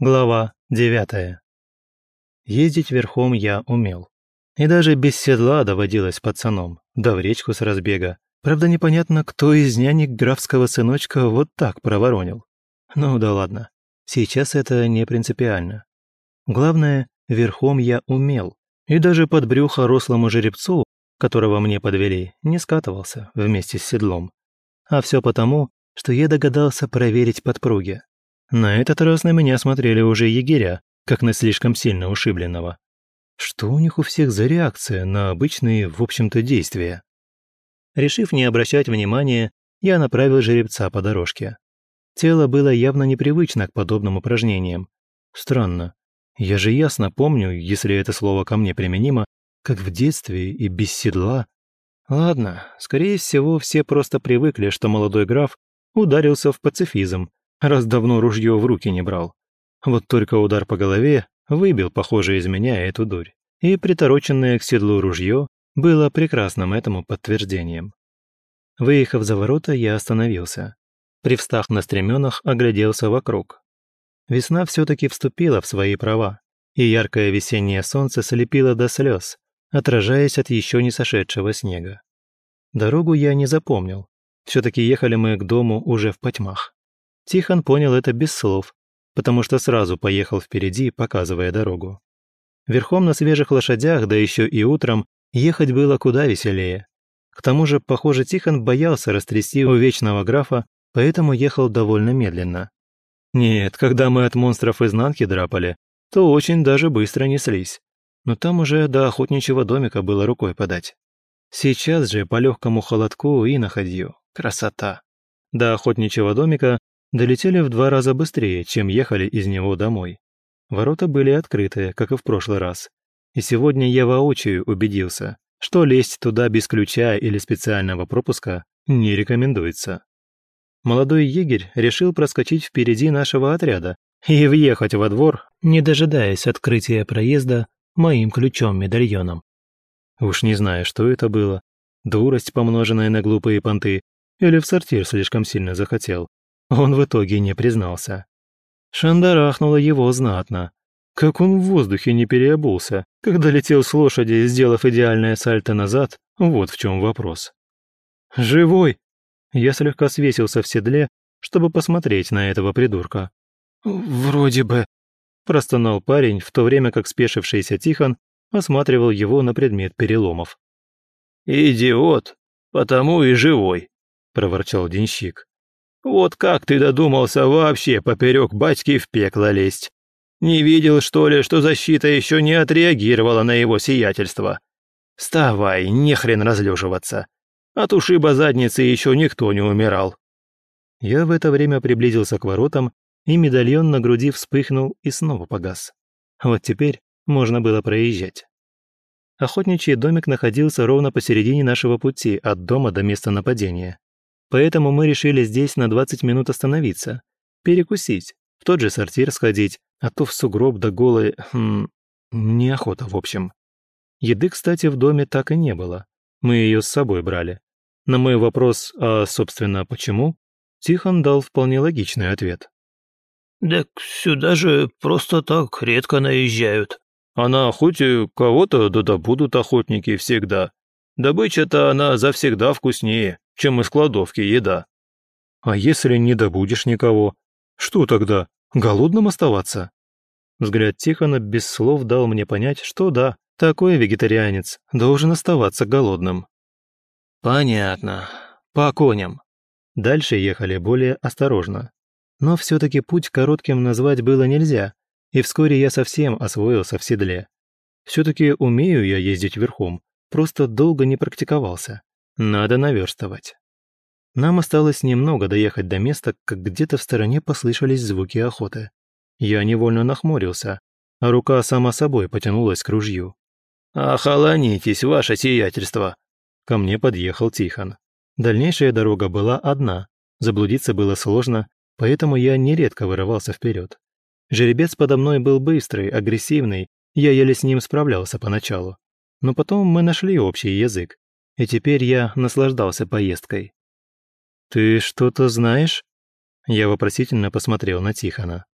Глава 9. Ездить верхом я умел. И даже без седла доводилось пацаном, да в речку с разбега. Правда, непонятно, кто из нянек графского сыночка вот так проворонил. Ну да ладно, сейчас это не принципиально. Главное, верхом я умел, и даже под брюхо рослому жеребцу, которого мне подвели, не скатывался вместе с седлом. А все потому, что я догадался проверить подпруги. На этот раз на меня смотрели уже егеря, как на слишком сильно ушибленного. Что у них у всех за реакция на обычные, в общем-то, действия? Решив не обращать внимания, я направил жеребца по дорожке. Тело было явно непривычно к подобным упражнениям. Странно. Я же ясно помню, если это слово ко мне применимо, как в детстве и без седла. Ладно, скорее всего, все просто привыкли, что молодой граф ударился в пацифизм, раз давно ружье в руки не брал. Вот только удар по голове выбил, похоже, из меня эту дурь. И притороченное к седлу ружье было прекрасным этому подтверждением. Выехав за ворота, я остановился. Привстав на стременах, огляделся вокруг. Весна все-таки вступила в свои права, и яркое весеннее солнце слепило до слез, отражаясь от еще не сошедшего снега. Дорогу я не запомнил. Все-таки ехали мы к дому уже в потьмах. Тихон понял это без слов, потому что сразу поехал впереди, показывая дорогу. Верхом на свежих лошадях, да еще и утром, ехать было куда веселее. К тому же, похоже, Тихон боялся растрясти у вечного графа, поэтому ехал довольно медленно. Нет, когда мы от монстров изнанки драпали, то очень даже быстро неслись. Но там уже до охотничьего домика было рукой подать. Сейчас же по легкому холодку и находью. Красота. До охотничьего домика долетели в два раза быстрее, чем ехали из него домой. Ворота были открыты, как и в прошлый раз. И сегодня я воочию убедился, что лезть туда без ключа или специального пропуска не рекомендуется. Молодой егерь решил проскочить впереди нашего отряда и въехать во двор, не дожидаясь открытия проезда моим ключом-медальоном. Уж не знаю, что это было, дурость, помноженная на глупые понты, или в сортир слишком сильно захотел. Он в итоге не признался. Шандарахнуло его знатно. Как он в воздухе не переобулся, когда летел с лошади, сделав идеальное сальто назад, вот в чем вопрос. «Живой!» Я слегка свесился в седле, чтобы посмотреть на этого придурка. «Вроде бы», – простонал парень, в то время как спешившийся Тихон осматривал его на предмет переломов. «Идиот, потому и живой», – проворчал денщик. Вот как ты додумался вообще поперек батьки в пекло лезть? Не видел, что ли, что защита еще не отреагировала на его сиятельство? Вставай, не хрен разлеживаться. От ушиба задницы еще никто не умирал. Я в это время приблизился к воротам, и медальон на груди вспыхнул и снова погас. Вот теперь можно было проезжать. Охотничий домик находился ровно посередине нашего пути от дома до места нападения. Поэтому мы решили здесь на 20 минут остановиться, перекусить, в тот же сортир сходить, а то в сугроб да голой... Хм, неохота, в общем. Еды, кстати, в доме так и не было. Мы ее с собой брали. На мой вопрос, а, собственно, почему, Тихон дал вполне логичный ответ. «Так сюда же просто так редко наезжают». «А на охоте кого-то да добудут охотники всегда. Добыча-то она завсегда вкуснее чем из кладовки еда. А если не добудешь никого? Что тогда, голодным оставаться? Взгляд Тихона без слов дал мне понять, что да, такой вегетарианец должен оставаться голодным. Понятно. По коням. Дальше ехали более осторожно. Но все-таки путь коротким назвать было нельзя, и вскоре я совсем освоился в седле. Все-таки умею я ездить верхом, просто долго не практиковался. Надо наверстывать. Нам осталось немного доехать до места, как где-то в стороне послышались звуки охоты. Я невольно нахмурился, а рука сама собой потянулась к ружью. «Охолонитесь, ваше сиятельство!» Ко мне подъехал Тихон. Дальнейшая дорога была одна, заблудиться было сложно, поэтому я нередко вырывался вперед. Жеребец подо мной был быстрый, агрессивный, я еле с ним справлялся поначалу. Но потом мы нашли общий язык, и теперь я наслаждался поездкой. «Ты что-то знаешь?» Я вопросительно посмотрел на Тихона.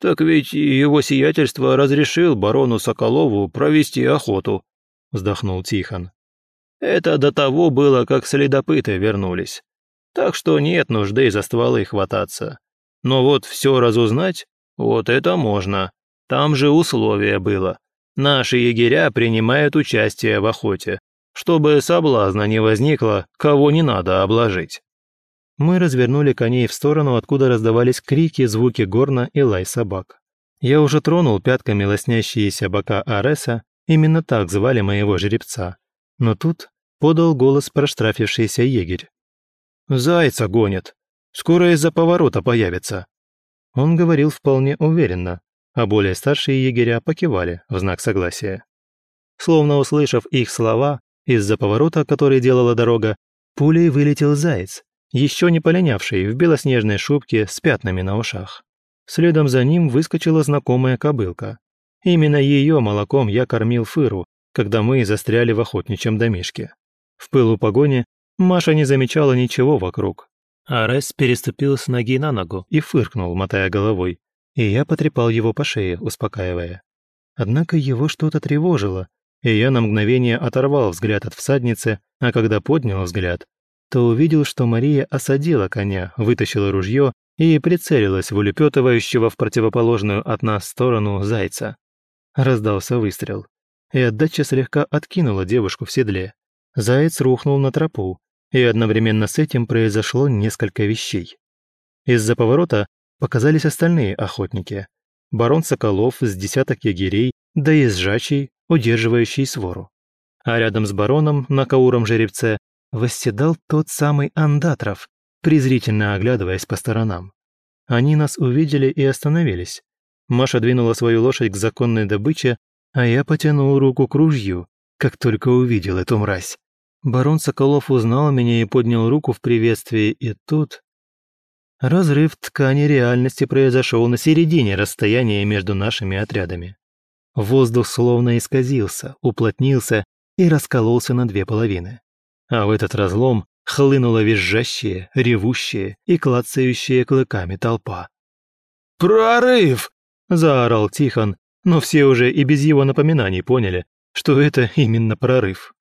Так ведь его сиятельство разрешил барону Соколову провести охоту», — вздохнул Тихон. «Это до того было, как следопыты вернулись. Так что нет нужды за стволы хвататься. Но вот все разузнать, вот это можно. Там же условие было. Наши егеря принимают участие в охоте, чтобы соблазна не возникло, кого не надо обложить. Мы развернули коней в сторону, откуда раздавались крики, звуки горна и лай собак. Я уже тронул пятками лоснящиеся бока Ареса, именно так звали моего жеребца. Но тут подал голос проштрафившийся егерь. «Зайца гонят! Скоро из-за поворота появится!» Он говорил вполне уверенно, а более старшие егеря покивали в знак согласия. Словно услышав их слова, из-за поворота, который делала дорога, пулей вылетел заяц, еще не полинявший в белоснежной шубке с пятнами на ушах. Следом за ним выскочила знакомая кобылка. Именно ее молоком я кормил Фыру, когда мы застряли в охотничьем домишке. В пылу погони Маша не замечала ничего вокруг. Арес переступил с ноги на ногу и фыркнул, мотая головой, и я потрепал его по шее, успокаивая. Однако его что-то тревожило, и я на мгновение оторвал взгляд от всадницы, а когда поднял взгляд, то увидел, что Мария осадила коня, вытащила ружье и прицелилась в улепетывающего в противоположную от нас сторону зайца. Раздался выстрел, и отдача слегка откинула девушку в седле. Заяц рухнул на тропу, и одновременно с этим произошло несколько вещей. Из-за поворота показались остальные охотники. Барон Соколов с десяток егерей, да и сжачий, удерживающий свору. А рядом с бароном на кауром жеребце восседал тот самый Андатров, презрительно оглядываясь по сторонам. Они нас увидели и остановились. Маша двинула свою лошадь к законной добыче, а я потянул руку к ружью, как только увидел эту мразь. Барон Соколов узнал меня и поднял руку в приветствии, и тут... Разрыв ткани реальности произошел на середине расстояния между нашими отрядами. Воздух словно исказился, уплотнился и раскололся на две половины. А в этот разлом хлынула визжащая, ревущая и клацающая клыками толпа. «Прорыв!» – заорал Тихон, но все уже и без его напоминаний поняли, что это именно прорыв.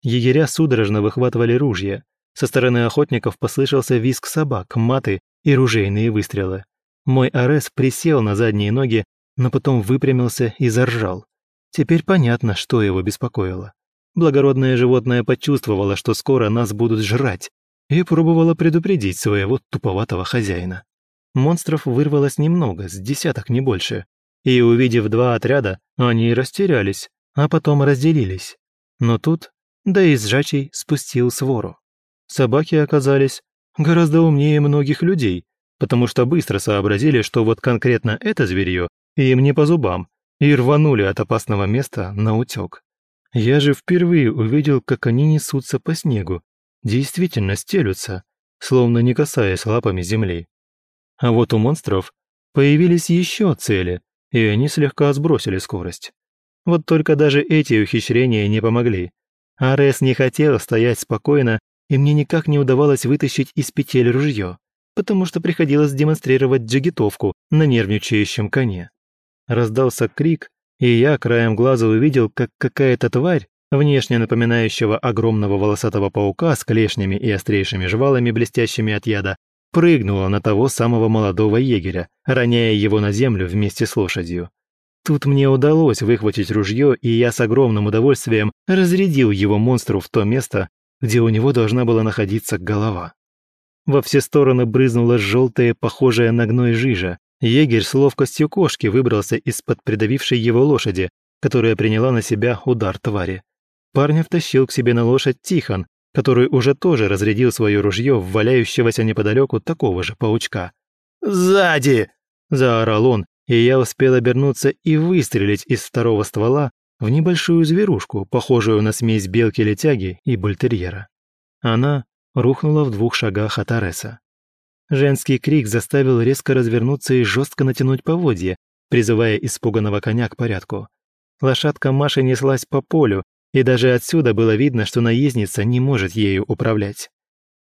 Егеря судорожно выхватывали ружья. Со стороны охотников послышался визг собак, маты и ружейные выстрелы. Мой Арес присел на задние ноги но потом выпрямился и заржал. Теперь понятно, что его беспокоило. Благородное животное почувствовало, что скоро нас будут жрать, и пробовало предупредить своего туповатого хозяина. Монстров вырвалось немного, с десяток не больше. И увидев два отряда, они растерялись, а потом разделились. Но тут, да и сжачий спустил свору. Собаки оказались гораздо умнее многих людей, потому что быстро сообразили, что вот конкретно это зверье им не по зубам, и рванули от опасного места на утек. Я же впервые увидел, как они несутся по снегу, действительно стелются, словно не касаясь лапами земли. А вот у монстров появились еще цели, и они слегка сбросили скорость. Вот только даже эти ухищрения не помогли. Арес не хотел стоять спокойно, и мне никак не удавалось вытащить из петель ружье, потому что приходилось демонстрировать джигитовку на нервничающем коне. Раздался крик, и я краем глаза увидел, как какая-то тварь, внешне напоминающего огромного волосатого паука с клешнями и острейшими жвалами, блестящими от яда, прыгнула на того самого молодого егеря, роняя его на землю вместе с лошадью. Тут мне удалось выхватить ружье, и я с огромным удовольствием разрядил его монстру в то место, где у него должна была находиться голова. Во все стороны брызнула желтая, похожая на гной жижа, Егерь с ловкостью кошки выбрался из-под придавившей его лошади, которая приняла на себя удар твари. Парня втащил к себе на лошадь Тихон, который уже тоже разрядил свое ружье в валяющегося неподалеку такого же паучка. «Сзади!» – заорал он, и я успел обернуться и выстрелить из второго ствола в небольшую зверушку, похожую на смесь белки-летяги и бультерьера. Она рухнула в двух шагах от Ареса. Женский крик заставил резко развернуться и жестко натянуть поводья, призывая испуганного коня к порядку. Лошадка Маши неслась по полю, и даже отсюда было видно, что наездница не может ею управлять.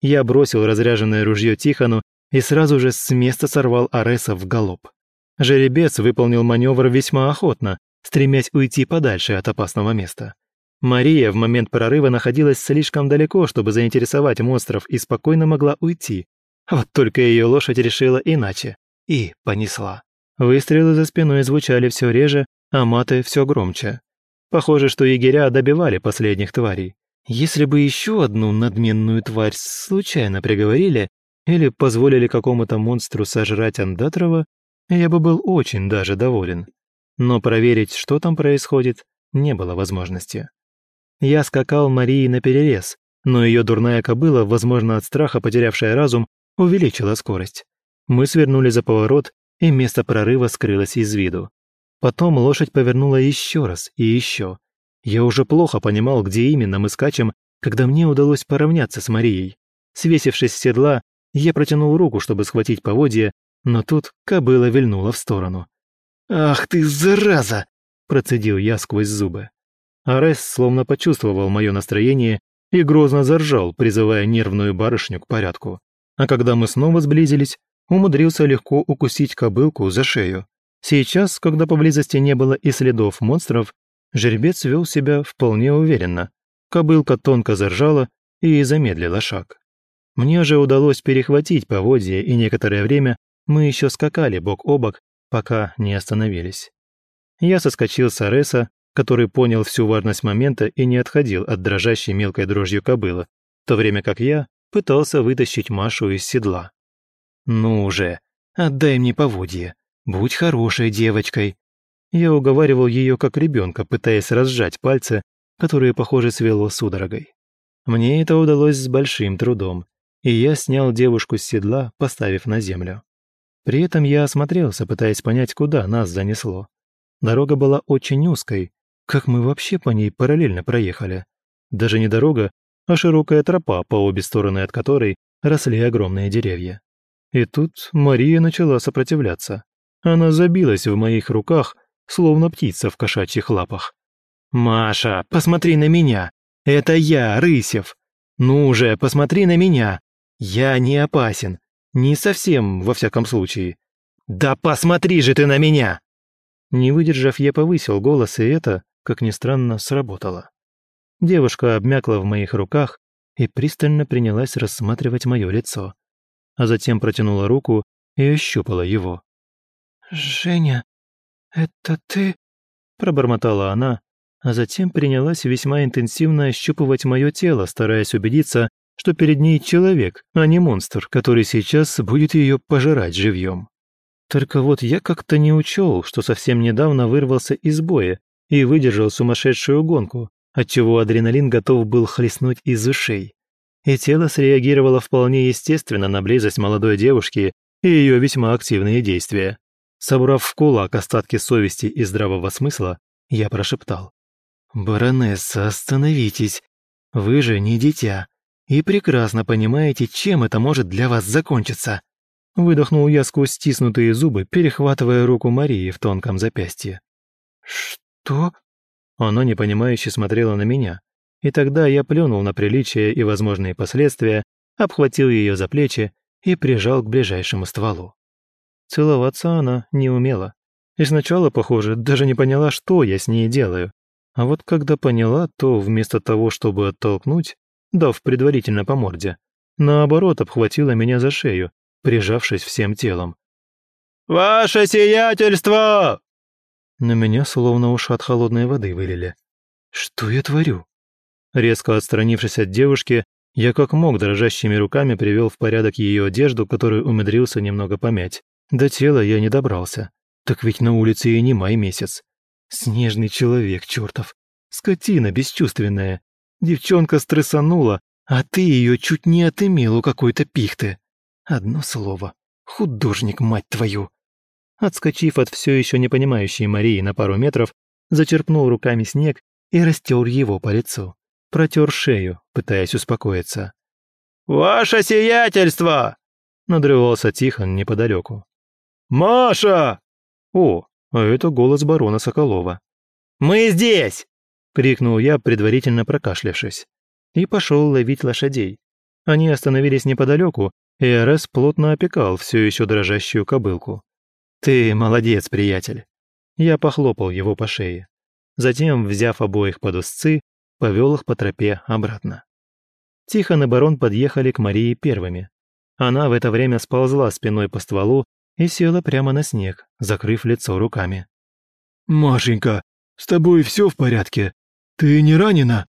Я бросил разряженное ружье Тихону и сразу же с места сорвал Ареса в галоп. Жеребец выполнил маневр весьма охотно, стремясь уйти подальше от опасного места. Мария в момент прорыва находилась слишком далеко, чтобы заинтересовать монстров и спокойно могла уйти. Вот только ее лошадь решила иначе. И понесла. Выстрелы за спиной звучали все реже, а маты все громче. Похоже, что егеря добивали последних тварей. Если бы еще одну надменную тварь случайно приговорили или позволили какому-то монстру сожрать Андатрова, я бы был очень даже доволен. Но проверить, что там происходит, не было возможности. Я скакал Марии на перерез, но ее дурная кобыла, возможно, от страха потерявшая разум, увеличила скорость. Мы свернули за поворот, и место прорыва скрылось из виду. Потом лошадь повернула еще раз и еще. Я уже плохо понимал, где именно мы скачем, когда мне удалось поравняться с Марией. Свесившись с седла, я протянул руку, чтобы схватить поводья, но тут кобыла вильнула в сторону. «Ах ты, зараза!» – процедил я сквозь зубы. Арес словно почувствовал мое настроение и грозно заржал, призывая нервную барышню к порядку. А когда мы снова сблизились, умудрился легко укусить кобылку за шею. Сейчас, когда поблизости не было и следов монстров, жеребец вел себя вполне уверенно. Кобылка тонко заржала и замедлила шаг. Мне же удалось перехватить поводья, и некоторое время мы еще скакали бок о бок, пока не остановились. Я соскочил с Ареса, который понял всю важность момента и не отходил от дрожащей мелкой дрожью кобылы, в то время как я пытался вытащить Машу из седла. «Ну уже, отдай мне поводье, будь хорошей девочкой». Я уговаривал ее как ребенка, пытаясь разжать пальцы, которые, похоже, свело судорогой. Мне это удалось с большим трудом, и я снял девушку с седла, поставив на землю. При этом я осмотрелся, пытаясь понять, куда нас занесло. Дорога была очень узкой, как мы вообще по ней параллельно проехали? Даже не дорога, а широкая тропа, по обе стороны от которой росли огромные деревья. И тут Мария начала сопротивляться. Она забилась в моих руках, словно птица в кошачьих лапах. «Маша, посмотри на меня! Это я, Рысев! Ну же, посмотри на меня! Я не опасен! Не совсем, во всяком случае! Да посмотри же ты на меня!» Не выдержав, я повысил голос, и это как ни странно, сработало. Девушка обмякла в моих руках и пристально принялась рассматривать мое лицо, а затем протянула руку и ощупала его. «Женя, это ты?» – пробормотала она, а затем принялась весьма интенсивно ощупывать мое тело, стараясь убедиться, что перед ней человек, а не монстр, который сейчас будет ее пожирать живьем. Только вот я как-то не учел, что совсем недавно вырвался из боя и выдержал сумасшедшую гонку, отчего адреналин готов был хлестнуть из ушей. И тело среагировало вполне естественно на близость молодой девушки и ее весьма активные действия. Собрав в кулак остатки совести и здравого смысла, я прошептал. «Баронесса, остановитесь. Вы же не дитя и прекрасно понимаете, чем это может для вас закончиться». Выдохнул я сквозь стиснутые зубы, перехватывая руку Марии в тонком запястье. «Что?» Она непонимающе смотрела на меня, и тогда я плюнул на приличие и возможные последствия, обхватил ее за плечи и прижал к ближайшему стволу. Целоваться она не умела. И сначала, похоже, даже не поняла, что я с ней делаю. А вот когда поняла, то вместо того, чтобы оттолкнуть, дав предварительно по морде, наоборот обхватила меня за шею, прижавшись всем телом. «Ваше сиятельство!» На меня словно уж от холодной воды вылили. Что я творю? Резко отстранившись от девушки, я как мог дрожащими руками привел в порядок ее одежду, которую умудрился немного помять. До тела я не добрался. Так ведь на улице и не май месяц. Снежный человек, чертов. Скотина бесчувственная. Девчонка стрессанула, а ты ее чуть не отымел у какой-то пихты. Одно слово. Художник, мать твою. Отскочив от все еще не понимающей Марии на пару метров, зачерпнул руками снег и растер его по лицу. Протер шею, пытаясь успокоиться. «Ваше сиятельство!» — надрывался Тихон неподалеку. «Маша!» О, а это голос барона Соколова. «Мы здесь!» — крикнул я, предварительно прокашлявшись. И пошел ловить лошадей. Они остановились неподалеку, и Арес плотно опекал все еще дрожащую кобылку. «Ты молодец, приятель!» Я похлопал его по шее. Затем, взяв обоих под узцы, повел их по тропе обратно. Тихон и барон подъехали к Марии первыми. Она в это время сползла спиной по стволу и села прямо на снег, закрыв лицо руками. «Машенька, с тобой все в порядке? Ты не ранена?»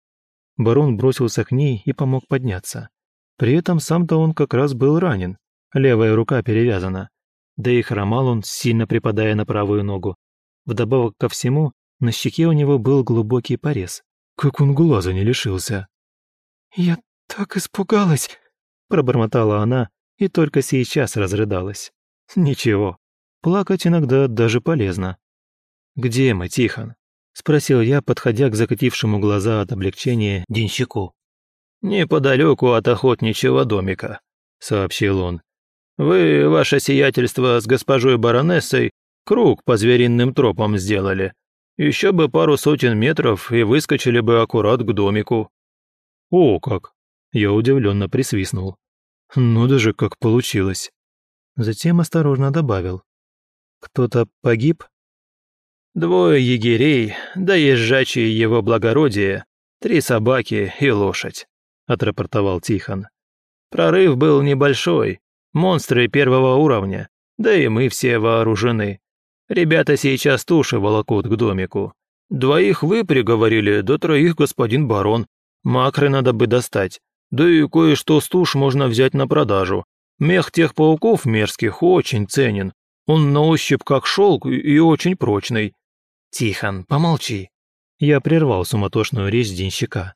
Барон бросился к ней и помог подняться. При этом сам-то он как раз был ранен, левая рука перевязана. Да и хромал он, сильно припадая на правую ногу. Вдобавок ко всему, на щеке у него был глубокий порез. Как он глаза не лишился. «Я так испугалась!» – пробормотала она и только сейчас разрыдалась. «Ничего, плакать иногда даже полезно». «Где мы, Тихон?» – спросил я, подходя к закатившему глаза от облегчения денщику. «Неподалеку от охотничьего домика», – сообщил он. «Вы, ваше сиятельство, с госпожой баронессой круг по звериным тропам сделали. Еще бы пару сотен метров и выскочили бы аккурат к домику». «О, как!» – я удивленно присвистнул. «Ну даже как получилось!» Затем осторожно добавил. «Кто-то погиб?» «Двое егерей, да езжачие его благородие, три собаки и лошадь», – отрапортовал Тихон. «Прорыв был небольшой, монстры первого уровня, да и мы все вооружены. Ребята сейчас туши волокут к домику. Двоих вы приговорили, до троих господин барон. Макры надо бы достать. Да и кое-что с туш можно взять на продажу. Мех тех пауков мерзких очень ценен. Он на ощупь как шелк и очень прочный. Тихон, помолчи. Я прервал суматошную речь денщика.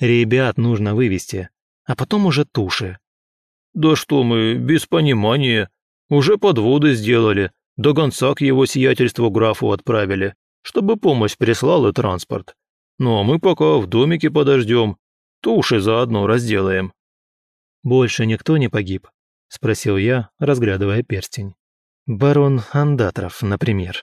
Ребят нужно вывести, а потом уже туши. Да что мы, без понимания. Уже подводы сделали, до гонца к его сиятельству графу отправили, чтобы помощь прислал и транспорт. Ну а мы пока в домике подождем, туши заодно разделаем». «Больше никто не погиб?» – спросил я, разглядывая перстень. «Барон Андатров, например».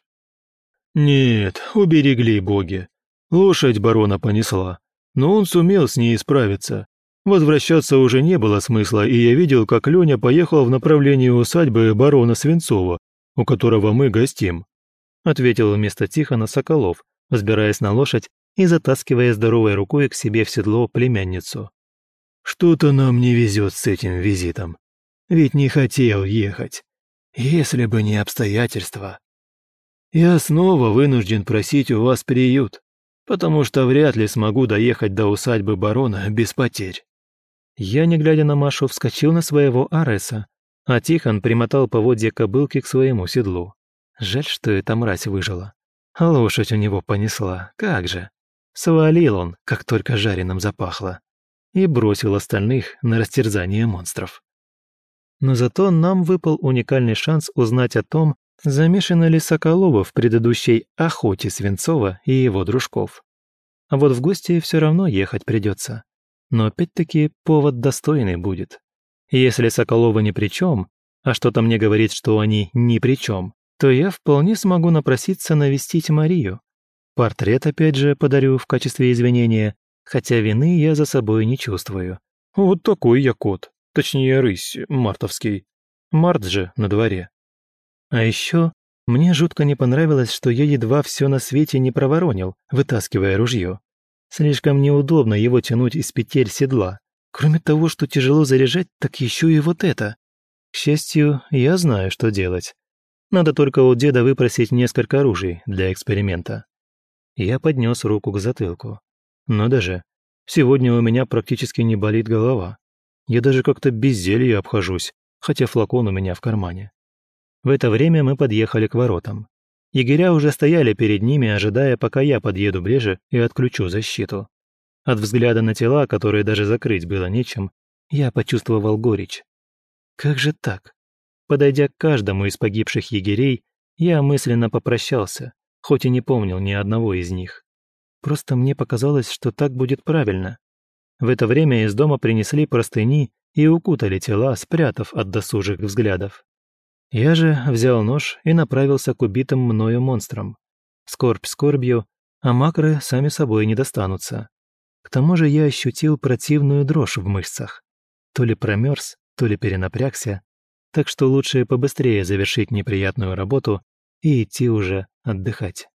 «Нет, уберегли боги. Лошадь барона понесла, но он сумел с ней справиться. Возвращаться уже не было смысла, и я видел, как Леня поехал в направлении усадьбы барона Свинцова, у которого мы гостим», — ответил вместо Тихона Соколов, взбираясь на лошадь и затаскивая здоровой рукой к себе в седло племянницу. «Что-то нам не везет с этим визитом. Ведь не хотел ехать. Если бы не обстоятельства. Я снова вынужден просить у вас приют, потому что вряд ли смогу доехать до усадьбы барона без потерь». Я, не глядя на Машу, вскочил на своего Ареса а Тихон примотал поводья кобылки к своему седлу. Жаль, что эта мразь выжила. Лошадь у него понесла, как же. Свалил он, как только жареным запахло. И бросил остальных на растерзание монстров. Но зато нам выпал уникальный шанс узнать о том, замешано ли Соколова в предыдущей охоте Свинцова и его дружков. А вот в гости все равно ехать придется. Но опять-таки повод достойный будет. Если Соколова ни при чем, а что-то мне говорит, что они ни при чем, то я вполне смогу напроситься навестить Марию. Портрет опять же подарю в качестве извинения, хотя вины я за собой не чувствую. Вот такой я кот, точнее рысь, мартовский. Март же на дворе. А еще мне жутко не понравилось, что я едва все на свете не проворонил, вытаскивая ружье. Слишком неудобно его тянуть из петель седла. Кроме того, что тяжело заряжать, так еще и вот это. К счастью, я знаю, что делать. Надо только у деда выпросить несколько оружий для эксперимента. Я поднес руку к затылку. Но даже сегодня у меня практически не болит голова. Я даже как-то без зелья обхожусь, хотя флакон у меня в кармане. В это время мы подъехали к воротам. Егеря уже стояли перед ними, ожидая, пока я подъеду ближе и отключу защиту. От взгляда на тела, которые даже закрыть было нечем, я почувствовал горечь. Как же так? Подойдя к каждому из погибших егерей, я мысленно попрощался, хоть и не помнил ни одного из них. Просто мне показалось, что так будет правильно. В это время из дома принесли простыни и укутали тела, спрятав от досужих взглядов. Я же взял нож и направился к убитым мною монстрам. Скорбь скорбью, а макры сами собой не достанутся. К тому же я ощутил противную дрожь в мышцах. То ли промерз, то ли перенапрягся. так что лучше побыстрее завершить неприятную работу и идти уже отдыхать.